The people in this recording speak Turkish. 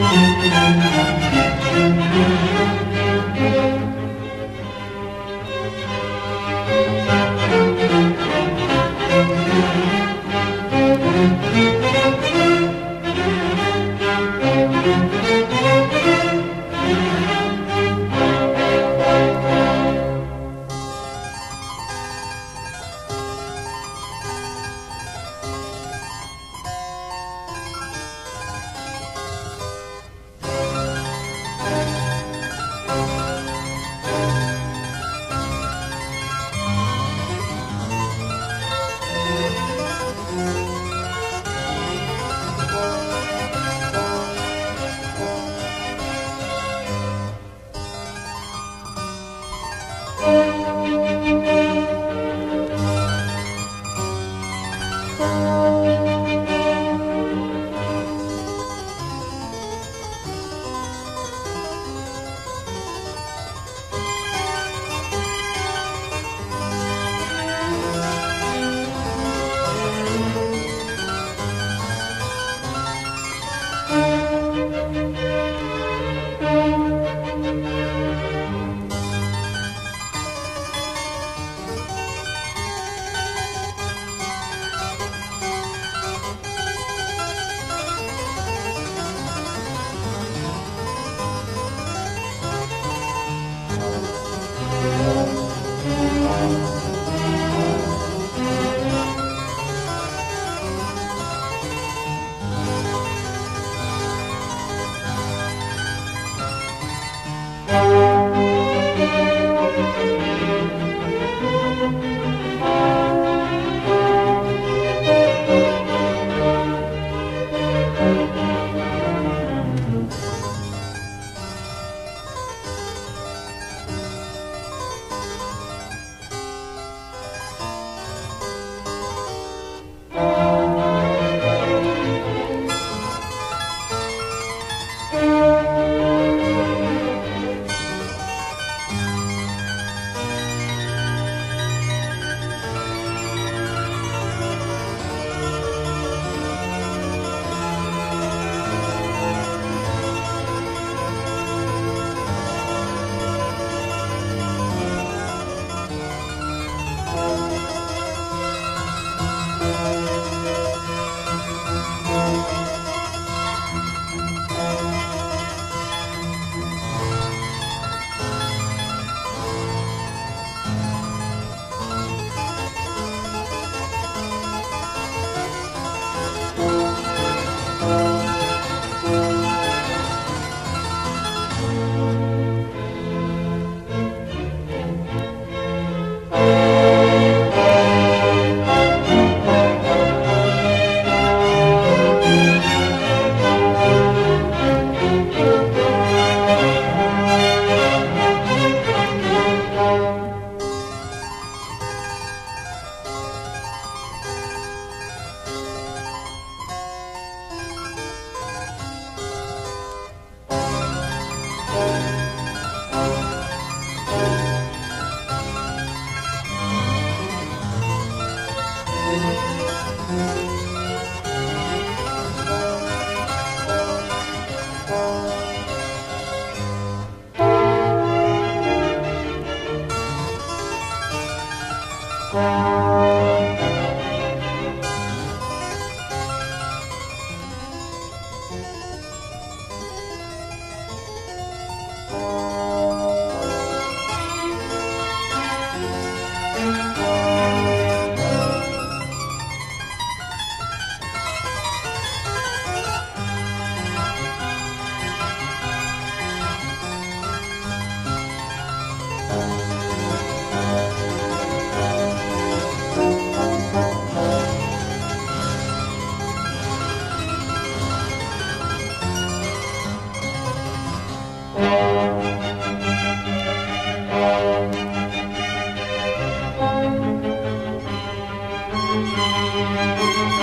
Müzik Música